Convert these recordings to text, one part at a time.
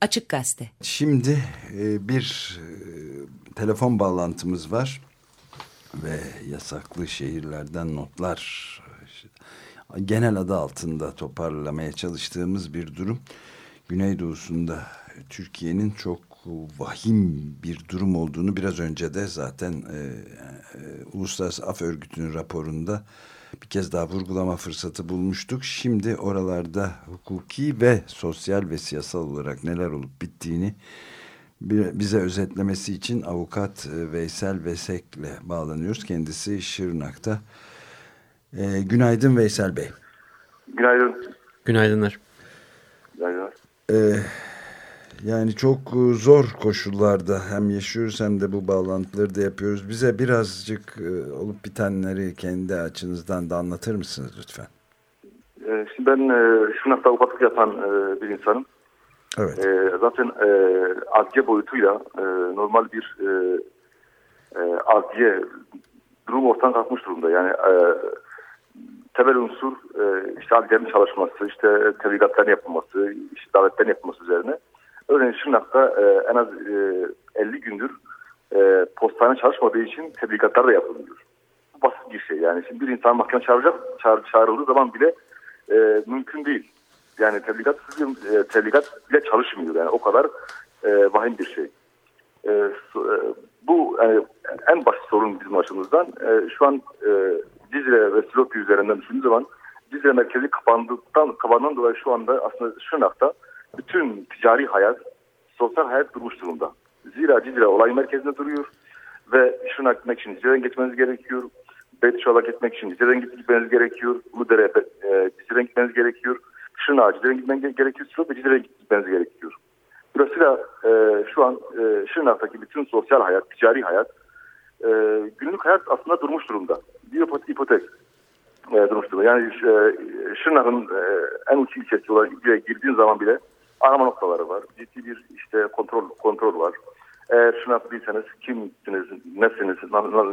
Açık Gazete. Şimdi e, bir e, telefon bağlantımız var ve yasaklı şehirlerden notlar genel adı altında toparlamaya çalıştığımız bir durum. Güneydoğusunda Türkiye'nin çok vahim bir durum olduğunu biraz önce de zaten e, e, Uluslararası Af Örgütü'nün raporunda bir kez daha vurgulama fırsatı bulmuştuk. Şimdi oralarda hukuki ve sosyal ve siyasal olarak neler olup bittiğini bize özetlemesi için avukat e, Veysel Vesek'le bağlanıyoruz. Kendisi Şırnak'ta. E, günaydın Veysel Bey. Günaydın. Günaydınlar. Günaydınlar. E, yani çok e, zor koşullarda hem yaşıyoruz hem de bu bağlantıları da yapıyoruz. Bize birazcık e, olup bitenleri kendi açınızdan da anlatır mısınız lütfen? E, şimdi ben Şırnak'ta avukatlık yapan bir insanım. Evet. Zaten adliye boyutuyla normal bir adliye durum ortadan kalkmış durumda. Yani temel unsur işte adliyenin çalışması, işte tebligatların yapılması, işte davetlerin yapılması üzerine. Örneğin Şırnak'ta e, en az e, 50 gündür e, postane çalışmadığı için tebligatlar da yapılmıyor. Bu basit bir şey yani. Şimdi bir insan mahkeme çağıracak, çağır, çağrıldığı zaman bile e, mümkün değil. Yani tebligat, e, tebligat bile çalışmıyor. Yani o kadar e, vahim bir şey. E, e, bu yani, en basit sorun bizim açımızdan. E, şu an e, Cizre ve Silopi üzerinden düşündüğü zaman Cizre merkezi kapandıktan, kapandığından dolayı şu anda aslında Şırnak'ta bütün ticari hayat, sosyal hayat durmuş durumda. Zira Cizre olay merkezinde duruyor ve Şırnak gitmek için Cizre'den geçmeniz gerekiyor. Beytuşal'a gitmek için Cizre'den gitmeniz gerekiyor. Uludere e, Cizre'den gitmeniz gerekiyor. Şırnak'a Cizre'den gitmeniz gerekiyor. Silopi Cizre'den gitmeniz gerekiyor. Dolayısıyla e, şu an e, Şırnak'taki bütün sosyal hayat, ticari hayat, e, günlük hayat aslında durmuş durumda. Bir ipotek e, durmuş durumda. Yani e, Şırnak'ın e, en uç ilçesi ilçeye girdiğin zaman bile arama noktaları var. Ciddi bir işte kontrol kontrol var. Eğer Şırnak değilseniz kimsiniz, nesiniz,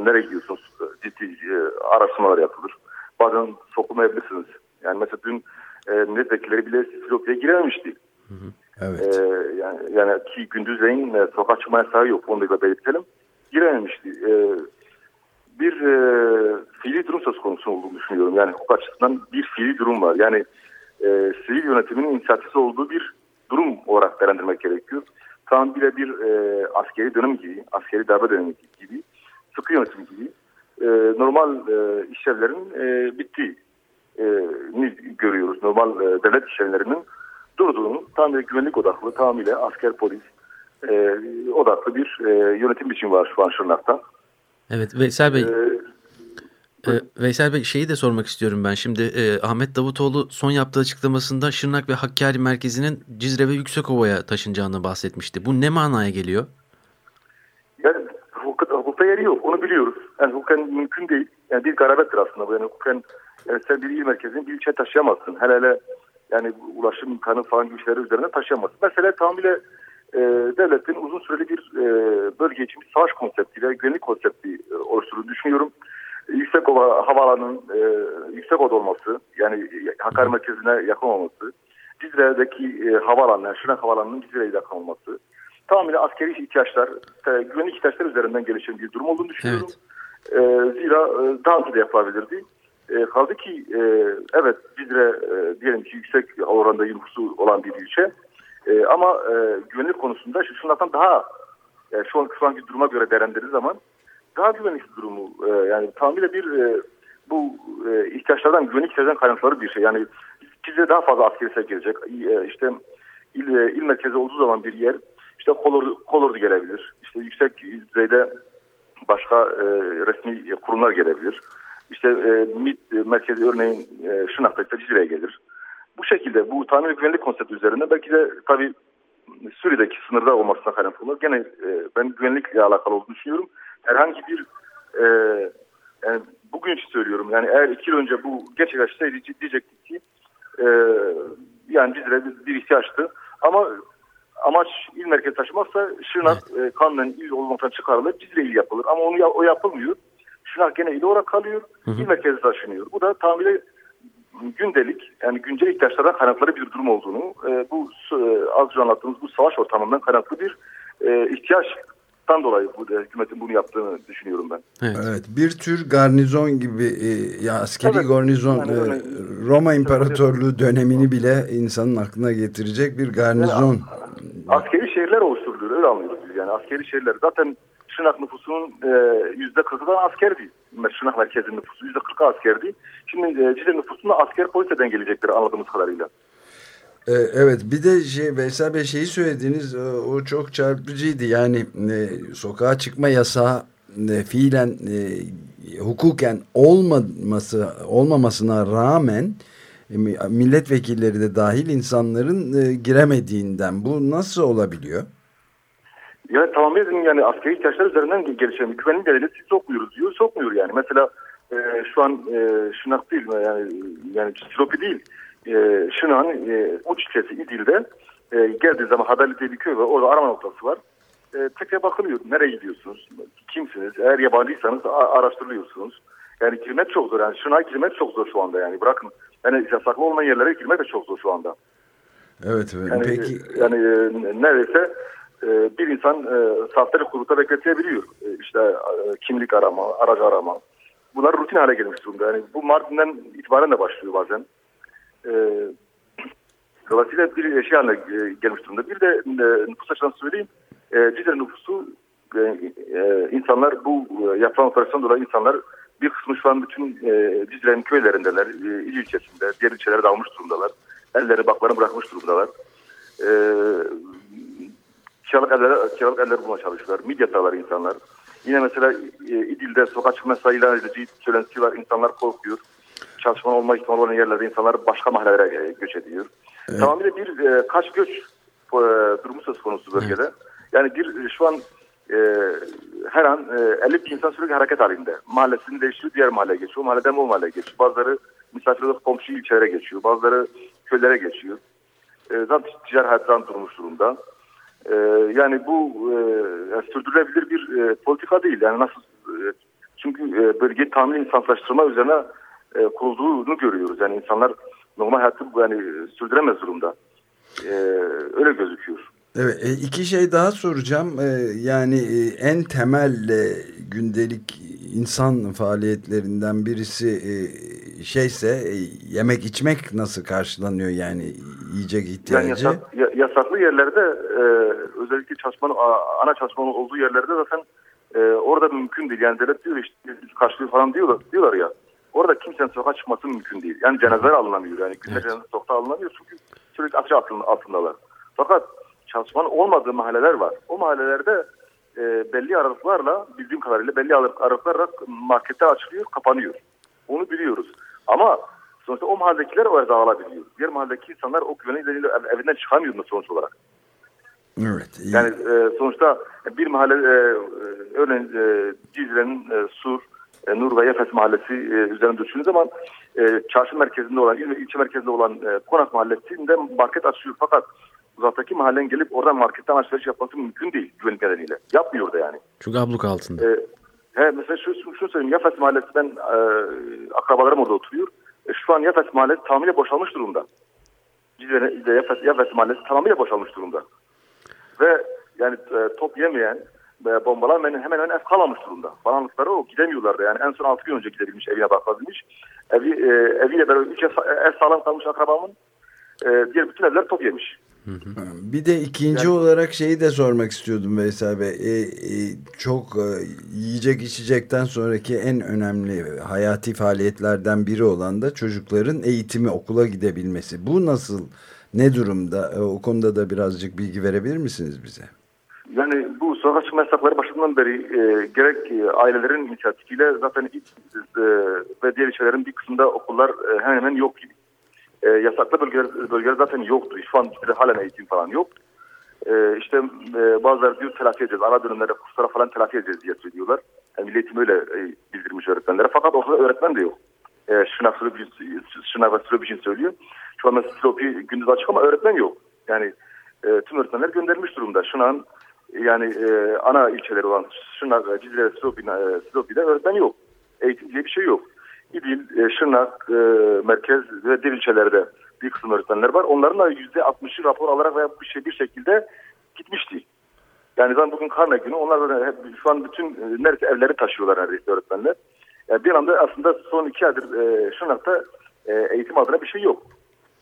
nereye gidiyorsunuz ciddi e, araştırmalar yapılır. Bazen sokulmayabilirsiniz. Yani mesela dün e, milletvekilleri bile Silopi'ye girememişti. Hı hı. Evet. Ee, yani, yani ki gündüzleyin e, sokağa çıkma yasağı yok. Onu da belirtelim. Girememişti. Ee, bir e, fiili durum söz konusu olduğunu düşünüyorum. Yani hukuk açısından bir fiili durum var. Yani e, sivil yönetimin inisiyatifi olduğu bir durum olarak değerlendirmek gerekiyor. Tamamıyla bir e, askeri dönem gibi, askeri darbe dönemi gibi, sıkı yönetim gibi e, normal e, işlevlerin e, bittiği e, görüyoruz. Normal e, devlet işlevlerinin durduğunu tamamıyla güvenlik odaklı, tamamıyla asker polis e, odaklı bir e, yönetim biçimi var şu an Şırnak'ta. Evet Veysel Bey. Ee, e, Veysel Bey şeyi de sormak istiyorum ben. Şimdi e, Ahmet Davutoğlu son yaptığı açıklamasında Şırnak ve Hakkari merkezinin Cizre ve Yüksekova'ya taşınacağını bahsetmişti. Bu ne manaya geliyor? Yani hukuk, hukukta yeri yok. Onu biliyoruz. Yani hukuken mümkün değil. Yani bir garabettir aslında bu. Yani hukuken yani sen bir il merkezini bir ilçeye taşıyamazsın. Hele hele yani ulaşım imkanı falan şeyler üzerine taşıyamazsın. Mesela tamamıyla e, devletin uzun süreli bir e, bölge için bir savaş konseptiyle güvenlik konsepti e, oluşturduğunu düşünüyorum. Yüksek ova havaalanının e, yüksek oda olması yani Hakkari merkezine yakın olması, Cizre'deki e, havaalanı, yani Şırnak havaalanının Cizre'ye yakın olması, tamamıyla askeri ihtiyaçlar, e, güvenlik ihtiyaçları üzerinden gelişen bir durum olduğunu düşünüyorum. Evet. E, zira e, daha önce de yapılabilirdi. E, kaldı ki e, evet Cizre e, diyelim ki yüksek oranda nüfusu olan bir ilçe. E, ama e, güvenlik konusunda şunlardan daha e, şu, an, şu anki duruma göre değerlendirdiği zaman daha güvenlik durumu e, yani tamamıyla bir e, bu e, ihtiyaçlardan güvenlik ihtiyaçlardan kaynakları bir şey. Yani bize daha fazla askeri sevk gelecek. E, işte il, e, il merkezi olduğu zaman bir yer işte kolordu, kolordu gelebilir. İşte yüksek düzeyde başka e, resmi kurumlar gelebilir. İşte e, MİT e, merkezi örneğin e, Şırnak'ta Cizre'ye gelir. Bu şekilde bu tahmin güvenlik konsepti üzerinde belki de tabii Suriye'deki sınırda olmasına kaynaklı olur. Gene e, ben güvenlikle alakalı olduğunu düşünüyorum. Herhangi bir e, yani bugün söylüyorum yani eğer iki yıl önce bu gerçekleşseydi diyecektik ki e, yani Cizre bir, bir ihtiyaçtı. Ama amaç il merkezi taşımazsa Şırnak evet. e, kanunen il olmaktan çıkarılır Cizre il yapılır. Ama onu o yapılmıyor. Şırnak gene il olarak kalıyor. Hı hı. İl merkezi taşınıyor. Bu da tamamıyla gündelik yani güncel ihtiyaçlardan kaynakları bir durum olduğunu e, bu e, az önce anlattığımız bu savaş ortamından kaynaklı bir e, ihtiyaçtan dolayı bu e, hükümetin bunu yaptığını düşünüyorum ben. Evet, evet bir tür garnizon gibi e, ya askeri evet, garnizon yani e, Roma İmparatorluğu dönemini bile insanın aklına getirecek bir garnizon. Ya, askeri şehirler oluşturuluyor öyle anlıyoruz biz yani askeri şehirler zaten Şırnak nüfusunun e, yüzde kırkından askerdi. Şırnak merkezinin nüfusu yüzde kırkı askerdi. Şimdi e, Cizre nüfusunda asker poliseden gelecektir anladığımız kadarıyla. E, evet bir de şey Veysel Bey şeyi söylediğiniz e, o çok çarpıcıydı. Yani e, sokağa çıkma yasağı e, fiilen e, hukuken olmaması olmamasına rağmen e, milletvekilleri de dahil insanların giremediğinden bu nasıl olabiliyor? Yani tamamen yani askeri ihtiyaçlar üzerinden gelişen bir güvenlik devleti sokmuyoruz diyor. Sokmuyor yani. Mesela e, şu an e, Şınak değil yani yani Silopi değil. E, Şınak'ın e, uç ilçesi İdil'de e, geldiği zaman Hadali diye bir köy var. Orada arama noktası var. E, tekrar bakılıyor. Nereye gidiyorsunuz? Kimsiniz? Eğer yabancıysanız araştırılıyorsunuz. Yani girmek çok zor. Yani Şınak'a girmek çok zor şu anda yani. Bırakın yani yasaklı olmayan yerlere girmek de çok zor şu anda. Evet, evet. Yani, peki. Yani e, neredeyse e, bir insan e, saatleri kuyrukta bekletebiliyor. E, işte e, kimlik arama, aracı arama. Bunlar rutin hale gelmiş durumda. Yani bu Mardin'den itibaren de başlıyor bazen. E, dolayısıyla bir şey haline gelmiş durumda. Bir de e, nüfus açısından söyleyeyim. E, nüfusu e, e, insanlar bu yapılan operasyon dolayı insanlar bir kısmı şu an bütün e, köylerindeler. E, il ilçesinde. Diğer ilçelere dağılmış durumdalar. Elleri baklarını bırakmış durumdalar. Kiralık evlere, kiralık evler bulmaya çalışıyorlar. Midyatalar insanlar. Yine mesela e, İdil'de sokak çıkma sayılan edici söylentisi var. İnsanlar korkuyor. Çalışma olma ihtimali olan yerlerde insanlar başka mahallelere göç ediyor. Evet. Tamamıyla bir e, kaç göç e, durumu söz konusu bölgede. Evet. Yani bir e, şu an e, her an e, 50 bin insan sürekli hareket halinde. Mahallesini değiştiriyor, diğer mahalleye geçiyor. Mahalleden o mahalleye geçiyor. Bazıları misafir komşu ilçelere geçiyor. Bazıları köylere geçiyor. E, zaten ticari hayattan durmuş durumda. E, yani bu e, sürdürülebilir bir e, politika değil. Yani nasıl e, çünkü e, bölgeyi tamamen insansızlaştırma üzerine e, kurulduğunu görüyoruz. Yani insanlar normal hayatı yani sürdüremez durumda. E, öyle gözüküyor. Evet, e, iki şey daha soracağım. E, yani e, en temel gündelik insan faaliyetlerinden birisi şeyse yemek içmek nasıl karşılanıyor yani yiyecek ihtiyacı? Yani yasak, yasaklı yerlerde özellikle çalışmanın ana çalışmanın olduğu yerlerde zaten orada mümkün değil. Yani devlet diyor işte karşılığı falan diyorlar, diyorlar ya. Orada kimsenin sokağa çıkması mümkün değil. Yani cenazeler alınamıyor. Yani günler evet. cenaze sokağa alınamıyor çünkü sürekli atış altındalar. Fakat çalışmanın olmadığı mahalleler var. O mahallelerde e, belli aralıklarla bildiğim kadarıyla belli aralıklarla marketler açılıyor, kapanıyor. Onu biliyoruz. Ama sonuçta o mahalledekiler o erzağ alabiliyor. Diğer mahalledeki insanlar o güvenliğiyle evinden çıkamıyor mu sonuç olarak? Evet. Iyi. Yani e, sonuçta bir mahalle e, örneğin e, Cizre'nin e, Sur, e, Nur ve Yefes mahallesi e, üzerinde düşündüğünüz zaman e, çarşı merkezinde olan, il ve ilçe merkezinde olan e, Konak mahallesinde market açıyor. Fakat uzaktaki mahallen gelip oradan marketten alışveriş yapması mümkün değil güvenlik nedeniyle. Yapmıyor da yani. Çünkü abluk altında. Ee, he, mesela şu, şunu söyleyeyim. Yafes Mahallesi ben e, akrabalarım orada oturuyor. E, şu an Yafes Mahallesi tamamıyla boşalmış durumda. Cizre'de Yafes, Yafes Mahallesi tamamıyla boşalmış durumda. Ve yani e, top yemeyen e, bombalar hemen hemen ev kalmamış durumda. Balanlıkları o gidemiyorlardı. Yani en son 6 gün önce gidebilmiş evine bakabilmiş. Evi, e, eviyle beraber 3 ev, ev sağlam kalmış akrabamın. E, diğer bütün evler top yemiş. Bir de ikinci yani, olarak şeyi de sormak istiyordum Veysel Bey. E, e, çok e, yiyecek içecekten sonraki en önemli hayati faaliyetlerden biri olan da çocukların eğitimi okula gidebilmesi. Bu nasıl ne durumda? E, o konuda da birazcık bilgi verebilir misiniz bize? Yani yasakları başından beri e, gerek e, ailelerin inisiyatifiyle zaten e, ve diğer ilçelerin bir kısmında okullar e, hemen hemen yok gibi e, yasaklı bölgeler, bölgeler zaten yoktu. Şu an halen eğitim falan yok. E, işte e, bazıları diyor telafi edeceğiz. Ara dönemlerde kurslara falan telafi edeceğiz diye söylüyorlar. Yani Milli Eğitim öyle e, bildirmiş öğretmenlere. Fakat ortada öğretmen de yok. E, Şınav Şınav ve Süröbiş'in söylüyor. Şu anda Silopi gündüz açık ama öğretmen yok. Yani e, tüm öğretmenler gönderilmiş durumda. Şınav'ın yani e, ana ilçeleri olan Şınav, Cizre, Silopi, e, Silopi'de öğretmen yok. Eğitim diye bir şey yok. İdil, e, Şırnak, e, Merkez ve diğer ilçelerde bir kısım öğretmenler var. Onların da %60'ı rapor alarak veya bir, şey, bir şekilde gitmişti. Yani ben bugün karne günü onlar böyle şu an bütün e, neredeyse evleri taşıyorlar neredeyse öğretmenler. Yani bir anda aslında son iki aydır e, Şırnak'ta e, eğitim adına bir şey yok.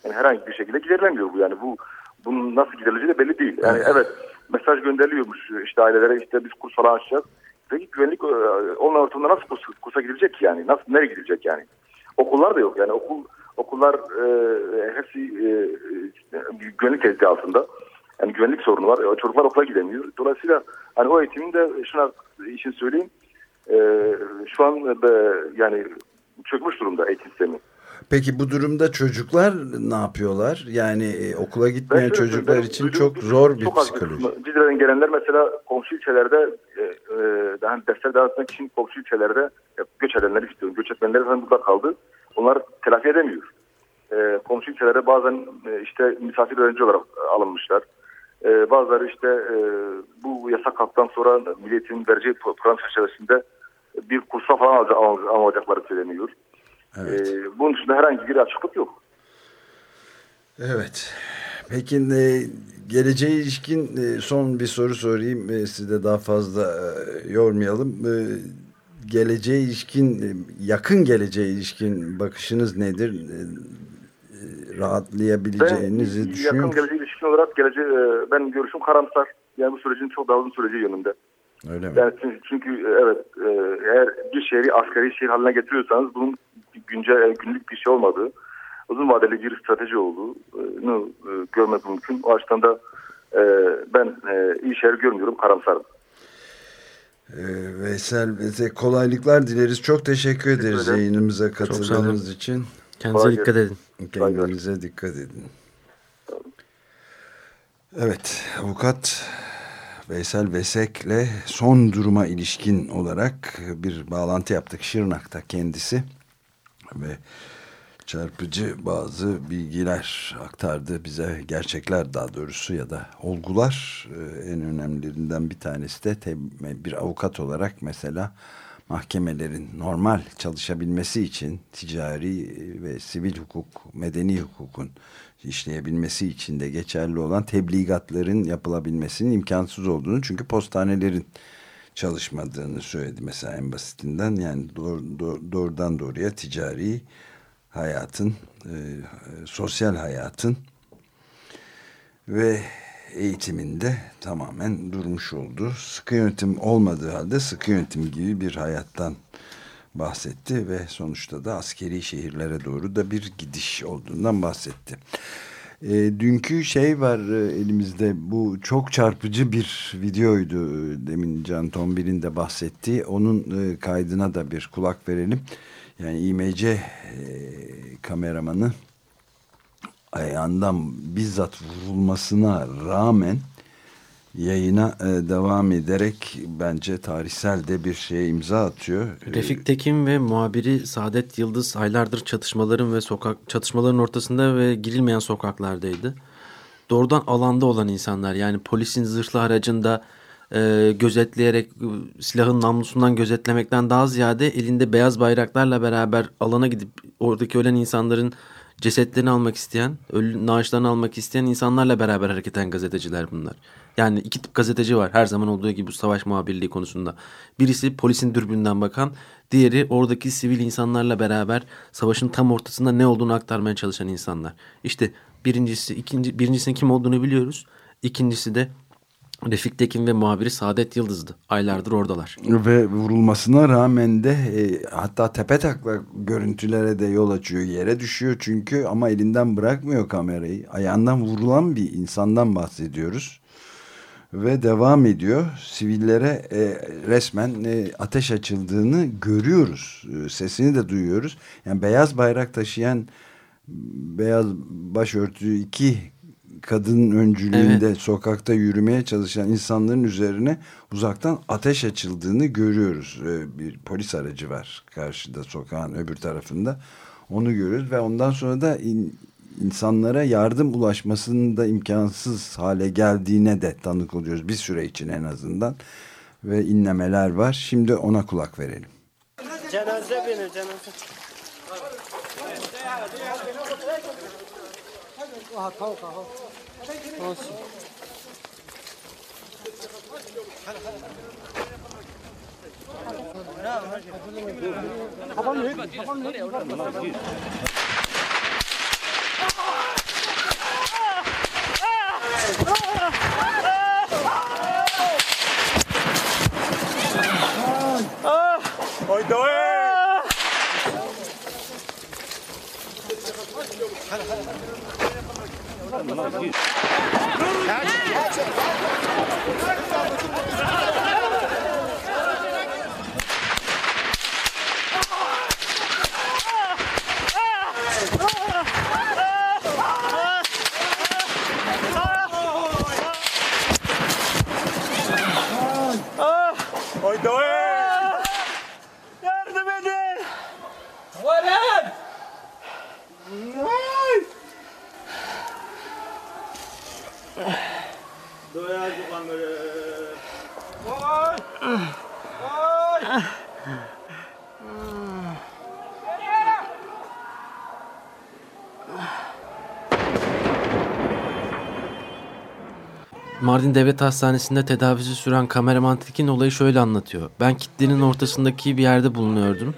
Yani herhangi bir şekilde giderilemiyor bu yani bu bunun nasıl giderileceği de belli değil. Yani evet mesaj gönderiliyormuş işte ailelere işte biz kurs falan açacağız. Peki güvenlik e, onun ortamında nasıl kurs, kursa gidilecek yani? Nasıl nereye gidilecek yani? Okullar da yok yani okul okullar e, hepsi e, e güvenlik tehdidi altında. Yani güvenlik sorunu var. E, çocuklar okula gidemiyor. Dolayısıyla hani o eğitimin de şuna için söyleyeyim. E, şu an e, yani çökmüş durumda eğitim sistemi. Peki bu durumda çocuklar ne yapıyorlar? Yani e, okula gitmeyen çocuklar için çok zor bir çok psikoloji. Cizre'den gelenler mesela komşu ilçelerde e, e, daha dersler devam etmek için komşu ilçelerde e, göç edenler istiyor. Göç etmenler zaten burada kaldı. Onlar telafi edemiyor. E, komşu ilçelerde bazen e, işte misafir öğrenci olarak alınmışlar. E, bazıları işte e, bu yasak kalktan sonra milletin vereceği program çerçevesinde bir kursa falan alacakları söyleniyor. Evet. E, bunun dışında herhangi bir açıklık yok. Evet. Peki e, geleceğe ilişkin e, son bir soru sorayım. E, size daha fazla e, yormayalım. E, geleceğe ilişkin, e, yakın geleceğe ilişkin bakışınız nedir? E, e rahatlayabileceğinizi ben, düşünüyor Yakın geleceğe ilişkin olarak geleceğe, ben görüşüm karamsar. Yani bu sürecin çok daha uzun süreci yönünde. Öyle mi? Yani çünkü, çünkü evet e, eğer bir şehri askeri şehir haline getiriyorsanız bunun güncel günlük bir şey olmadığı, uzun vadeli bir strateji olduğunu e, görmek mümkün. O açıdan da e, ben e, iyi şeyler görmüyorum, karamsarım. Veysel bize kolaylıklar dileriz. Çok teşekkür ederiz teşekkür yayınımıza katıldığınız için. Kendinize dikkat edin. Kendinize dikkat edin. Evet, avukat Veysel Vesek'le son duruma ilişkin olarak bir bağlantı yaptık. Şırnak'ta kendisi ve çarpıcı bazı bilgiler aktardı bize gerçekler daha doğrusu ya da olgular ee, en önemlilerinden bir tanesi de bir avukat olarak mesela mahkemelerin normal çalışabilmesi için ticari ve sivil hukuk, medeni hukukun işleyebilmesi için de geçerli olan tebligatların yapılabilmesinin imkansız olduğunu çünkü postanelerin çalışmadığını söyledi mesela en basitinden yani doğ, doğ, doğrudan doğruya ticari hayatın e, sosyal hayatın ve eğitiminde tamamen durmuş oldu. Sıkı yönetim olmadığı halde sıkı yönetim gibi bir hayattan bahsetti ve sonuçta da askeri şehirlere doğru da bir gidiş olduğundan bahsetti. E, dünkü şey var e, elimizde bu çok çarpıcı bir videoydu demin Can Tombil'in de bahsettiği onun e, kaydına da bir kulak verelim. Yani IMC e, kameramanı ayağından bizzat vurulmasına rağmen yayına e, devam ederek bence tarihsel de bir şeye imza atıyor. Refik Tekin ve muhabiri Saadet Yıldız aylardır çatışmaların ve sokak çatışmaların ortasında ve girilmeyen sokaklardaydı. Doğrudan alanda olan insanlar yani polisin zırhlı aracında e, gözetleyerek silahın namlusundan gözetlemekten daha ziyade elinde beyaz bayraklarla beraber alana gidip oradaki ölen insanların cesetlerini almak isteyen, ölü naaşlarını almak isteyen insanlarla beraber hareket eden gazeteciler bunlar. Yani iki tip gazeteci var her zaman olduğu gibi bu savaş muhabirliği konusunda. Birisi polisin dürbünden bakan, diğeri oradaki sivil insanlarla beraber savaşın tam ortasında ne olduğunu aktarmaya çalışan insanlar. İşte birincisi, ikinci, birincisinin kim olduğunu biliyoruz. İkincisi de Refik Tekin ve muhabiri Saadet Yıldız'dı. Aylardır oradalar. Ve vurulmasına rağmen de e, hatta tepe takla görüntülere de yol açıyor. Yere düşüyor çünkü ama elinden bırakmıyor kamerayı. Ayağından vurulan bir insandan bahsediyoruz. Ve devam ediyor. Sivillere e, resmen e, ateş açıldığını görüyoruz. E, sesini de duyuyoruz. Yani beyaz bayrak taşıyan beyaz başörtü iki kadının öncülüğünde evet. sokakta yürümeye çalışan insanların üzerine uzaktan ateş açıldığını görüyoruz. Ee, bir polis aracı var karşıda sokağın öbür tarafında. Onu görüyoruz ve ondan sonra da in, insanlara yardım ulaşmasının da imkansız hale geldiğine de tanık oluyoruz. Bir süre için en azından. Ve inlemeler var. Şimdi ona kulak verelim. Cenaze benim cenaze. 와, 타오, 타오. 그렇지. 가방 왜, 가방 왜? Yardım Mardin Devlet Hastanesi'nde tedavisi süren kameraman Tekin olayı şöyle anlatıyor. Ben kitlenin ortasındaki bir yerde bulunuyordum.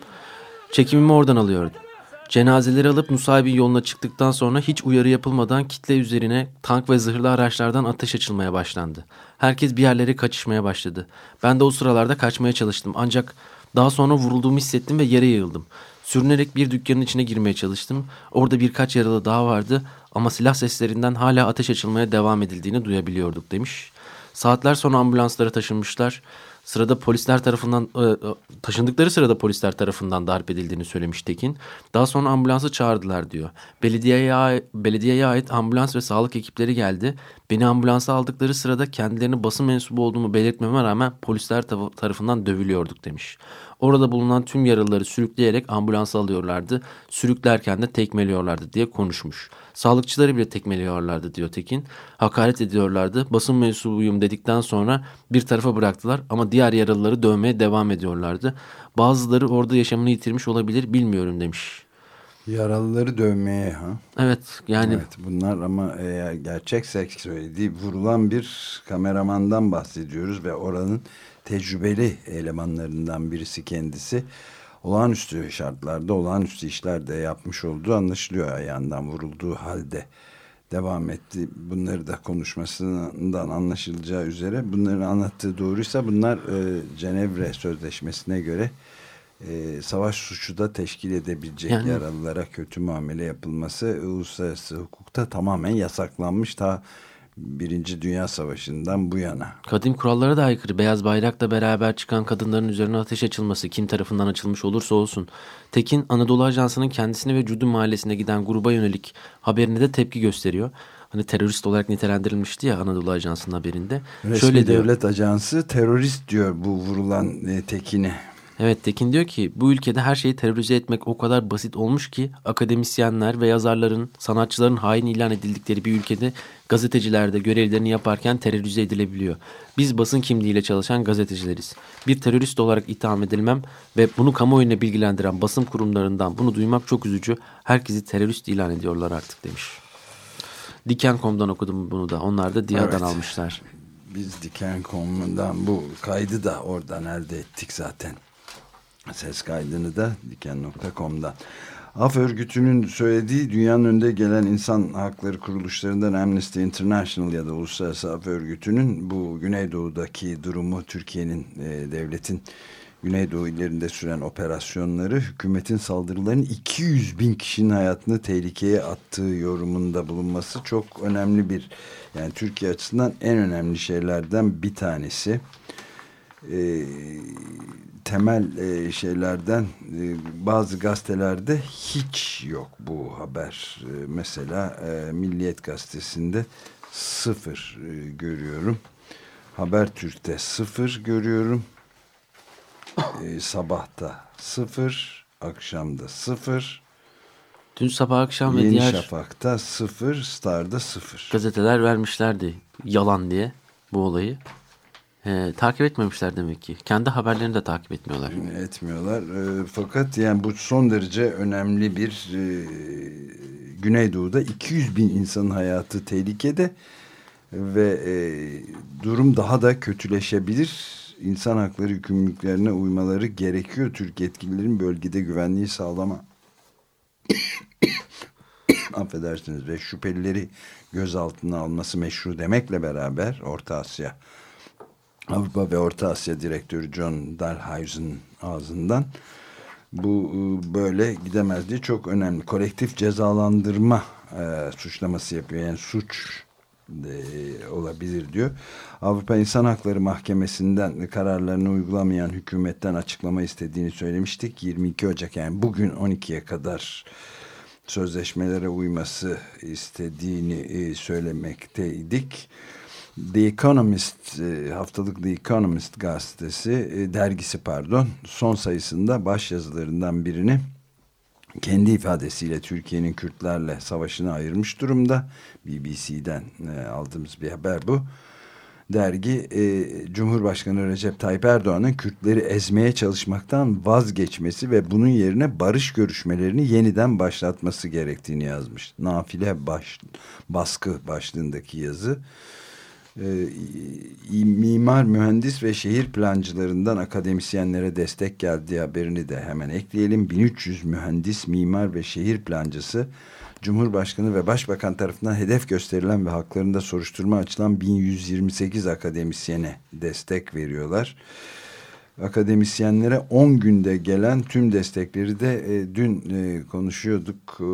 Çekimimi oradan alıyordum. Cenazeleri alıp Nusaybin yoluna çıktıktan sonra hiç uyarı yapılmadan kitle üzerine tank ve zırhlı araçlardan ateş açılmaya başlandı. Herkes bir yerlere kaçışmaya başladı. Ben de o sıralarda kaçmaya çalıştım ancak daha sonra vurulduğumu hissettim ve yere yığıldım. Sürünerek bir dükkanın içine girmeye çalıştım. Orada birkaç yaralı daha vardı ama silah seslerinden hala ateş açılmaya devam edildiğini duyabiliyorduk demiş. Saatler sonra ambulanslara taşınmışlar. Sırada polisler tarafından e, e, taşındıkları sırada polisler tarafından darp edildiğini söylemiş Tekin. Daha sonra ambulansı çağırdılar diyor. Belediyeye belediyeye ait ambulans ve sağlık ekipleri geldi. Beni ambulansa aldıkları sırada kendilerini basın mensubu olduğumu belirtmeme rağmen polisler ta- tarafından dövülüyorduk demiş. Orada bulunan tüm yaralıları sürükleyerek ambulansa alıyorlardı. Sürüklerken de tekmeliyorlardı diye konuşmuş. Sağlıkçıları bile tekmeliyorlardı diyor Tekin. Hakaret ediyorlardı. Basın mensubuyum dedikten sonra bir tarafa bıraktılar ama diğer yaralıları dövmeye devam ediyorlardı. Bazıları orada yaşamını yitirmiş olabilir bilmiyorum demiş. Yaralıları dövmeye ha. Evet yani Evet bunlar ama eğer gerçekse söylediği vurulan bir kameramandan bahsediyoruz ve oranın tecrübeli elemanlarından birisi kendisi. Olağanüstü şartlarda olağanüstü işler de yapmış olduğu anlaşılıyor ayağından vurulduğu halde devam etti. Bunları da konuşmasından anlaşılacağı üzere bunların anlattığı doğruysa bunlar e, Cenevre Sözleşmesi'ne göre e, savaş suçu da teşkil edebilecek Yani- yaralılara kötü muamele yapılması uluslararası hukukta tamamen yasaklanmış ta Birinci Dünya Savaşı'ndan bu yana. Kadim kurallara da aykırı. Beyaz bayrakla beraber çıkan kadınların üzerine ateş açılması kim tarafından açılmış olursa olsun. Tekin Anadolu Ajansı'nın kendisine ve Cudu Mahallesi'ne giden gruba yönelik haberine de tepki gösteriyor. Hani terörist olarak nitelendirilmişti ya Anadolu Ajansı'nın haberinde. Resmi Şöyle diyor. devlet ajansı terörist diyor bu vurulan e, tekini. Evet Tekin diyor ki bu ülkede her şeyi terörize etmek o kadar basit olmuş ki akademisyenler ve yazarların, sanatçıların hain ilan edildikleri bir ülkede gazeteciler de görevlerini yaparken terörize edilebiliyor. Biz basın kimliğiyle çalışan gazetecileriz. Bir terörist olarak itham edilmem ve bunu kamuoyuna bilgilendiren basın kurumlarından bunu duymak çok üzücü. Herkesi terörist ilan ediyorlar artık demiş. Diken.com'dan okudum bunu da. Onlar da DİA'dan Evet. almışlar. Biz Diken.com'dan bu kaydı da oradan elde ettik zaten. Ses kaydını da Diken.com'dan. Af örgütünün söylediği dünyanın önde gelen insan hakları kuruluşlarından Amnesty International ya da Uluslararası Af Örgütü'nün bu Güneydoğu'daki durumu Türkiye'nin e, devletin Güneydoğu illerinde süren operasyonları hükümetin saldırılarının 200 bin kişinin hayatını tehlikeye attığı yorumunda bulunması çok önemli bir yani Türkiye açısından en önemli şeylerden bir tanesi. Ee, temel e, şeylerden e, bazı gazetelerde hiç yok bu haber. E, mesela e, Milliyet gazetesinde sıfır e, görüyorum. Habertürk'te sıfır görüyorum. E, sabahta sıfır, akşamda sıfır, Dün sabah akşam ve Yeni diğer Şafak'ta sıfır, Star'da sıfır. gazeteler vermişlerdi yalan diye bu olayı. E, takip etmemişler demek ki. Kendi haberlerini de takip etmiyorlar. Etmiyorlar. E, fakat yani bu son derece önemli bir e, Güneydoğu'da 200 bin insanın hayatı tehlikede ve e, durum daha da kötüleşebilir. İnsan hakları yükümlülüklerine uymaları gerekiyor. Türk yetkililerin bölgede güvenliği sağlama affedersiniz ve şüphelileri gözaltına alması meşru demekle beraber Orta Asya Avrupa ve Orta Asya Direktörü John Dalhouse'un ağzından bu e, böyle gidemez diye çok önemli. Kolektif cezalandırma e, suçlaması yapıyor. Yani suç de, olabilir diyor. Avrupa İnsan Hakları Mahkemesi'nden kararlarını uygulamayan hükümetten açıklama istediğini söylemiştik. 22 Ocak yani bugün 12'ye kadar sözleşmelere uyması istediğini e, söylemekteydik. The Economist e, haftalık The Economist gazetesi e, dergisi pardon son sayısında baş yazılarından birini kendi ifadesiyle Türkiye'nin Kürtlerle savaşını ayırmış durumda. BBC'den aldığımız bir haber bu dergi e, Cumhurbaşkanı Recep Tayyip Erdoğan'ın Kürtleri ezmeye çalışmaktan vazgeçmesi ve bunun yerine barış görüşmelerini yeniden başlatması gerektiğini yazmış. Nafile baş, baskı başlığındaki yazı. E, mimar, mühendis ve şehir plancılarından akademisyenlere destek geldiği haberini de hemen ekleyelim. 1300 mühendis, mimar ve şehir plancısı Cumhurbaşkanı ve Başbakan tarafından hedef gösterilen ve haklarında soruşturma açılan 1128 akademisyene destek veriyorlar. Akademisyenlere 10 günde gelen tüm destekleri de e, dün e, konuşuyorduk. E,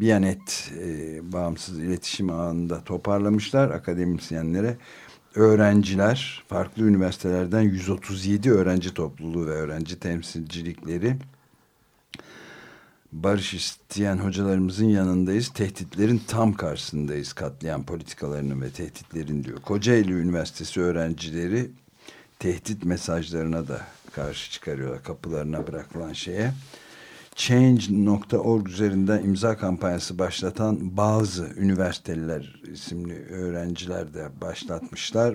Biyanet e, bağımsız iletişim ağında toparlamışlar akademisyenlere. Öğrenciler, farklı üniversitelerden 137 öğrenci topluluğu ve öğrenci temsilcilikleri barış isteyen hocalarımızın yanındayız. Tehditlerin tam karşısındayız. Katliam politikalarının ve tehditlerin diyor. Kocaeli Üniversitesi öğrencileri tehdit mesajlarına da karşı çıkarıyorlar. Kapılarına bırakılan şeye. Change.org üzerinden imza kampanyası başlatan bazı üniversiteliler isimli öğrenciler de başlatmışlar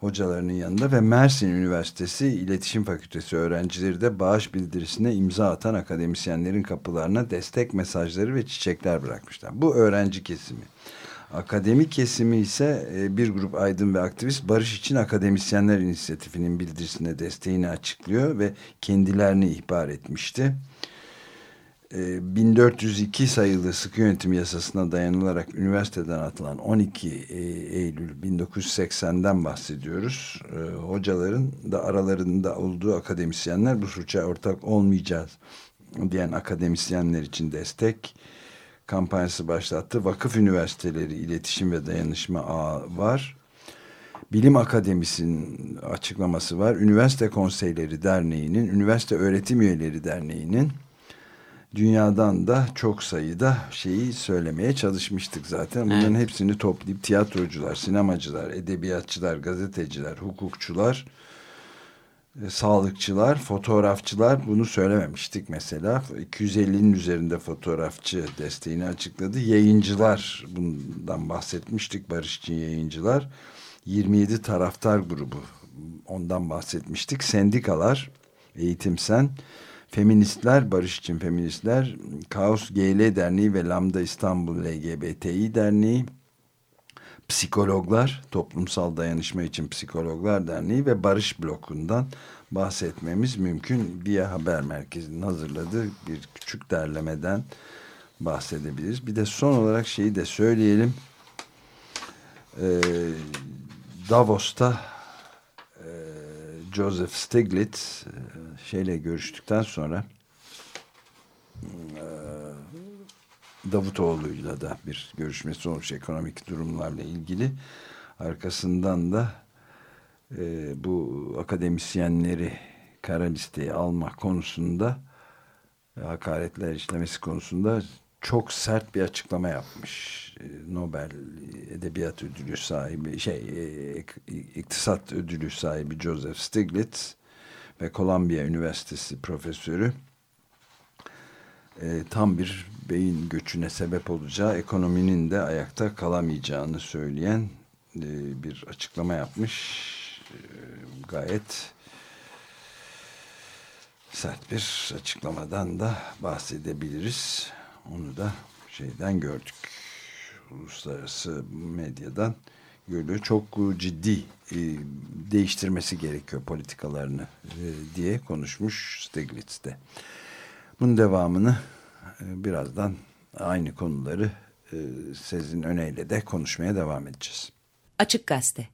hocalarının yanında ve Mersin Üniversitesi İletişim Fakültesi öğrencileri de bağış bildirisine imza atan akademisyenlerin kapılarına destek mesajları ve çiçekler bırakmışlar. Bu öğrenci kesimi. Akademik kesimi ise e, bir grup aydın ve aktivist Barış için Akademisyenler İnisiyatifi'nin bildirisine desteğini açıklıyor ve kendilerini ihbar etmişti. 1402 ee, sayılı sıkı yönetim yasasına dayanılarak üniversiteden atılan 12 e, Eylül 1980'den bahsediyoruz. Hocaların da aralarında olduğu akademisyenler bu suça ortak olmayacağız diyen akademisyenler için destek kampanyası başlattı. Vakıf Üniversiteleri İletişim ve Dayanışma Ağı var. Bilim Akademisi'nin açıklaması var. Üniversite Konseyleri Derneği'nin, Üniversite Öğretim Üyeleri Derneği'nin dünyadan da çok sayıda şeyi söylemeye çalışmıştık zaten. Bunların evet. hepsini toplayıp tiyatrocular, sinemacılar, edebiyatçılar, gazeteciler, hukukçular, sağlıkçılar, fotoğrafçılar bunu söylememiştik mesela. 250'nin üzerinde fotoğrafçı desteğini açıkladı. Yayıncılar bundan bahsetmiştik. Barış için yayıncılar. 27 taraftar grubu ondan bahsetmiştik. Sendikalar, Eğitimsen, Feministler, Barış için Feministler, Kaos GL Derneği ve Lambda İstanbul LGBTİ Derneği, Psikologlar, Toplumsal Dayanışma için Psikologlar Derneği ve Barış Bloku'ndan bahsetmemiz mümkün. Via Haber Merkezi'nin hazırladığı bir küçük derlemeden bahsedebiliriz. Bir de son olarak şeyi de söyleyelim. Ee, Davos'ta e, Joseph Stiglitz e, şeyle görüştükten sonra e, Davutoğlu'yla da bir görüşmesi olmuş ekonomik durumlarla ilgili. Arkasından da e, bu akademisyenleri kara listeye alma konusunda hakaretler işlemesi konusunda çok sert bir açıklama yapmış. E, Nobel Edebiyat Ödülü sahibi şey e, iktisat ödülü sahibi Joseph Stiglitz ve Columbia Üniversitesi profesörü e, tam bir beyin göçüne sebep olacağı ekonominin de ayakta kalamayacağını söyleyen e, bir açıklama yapmış. e, gayet sert bir açıklamadan da bahsedebiliriz. Onu da şeyden gördük. Uluslararası medyadan görülüyor. Çok ciddi e, değiştirmesi gerekiyor politikalarını e, diye konuşmuş Stiglitz de. Bunun devamını e, birazdan aynı konuları e, Sezin Öneyle de konuşmaya devam edeceğiz. Açık Gazete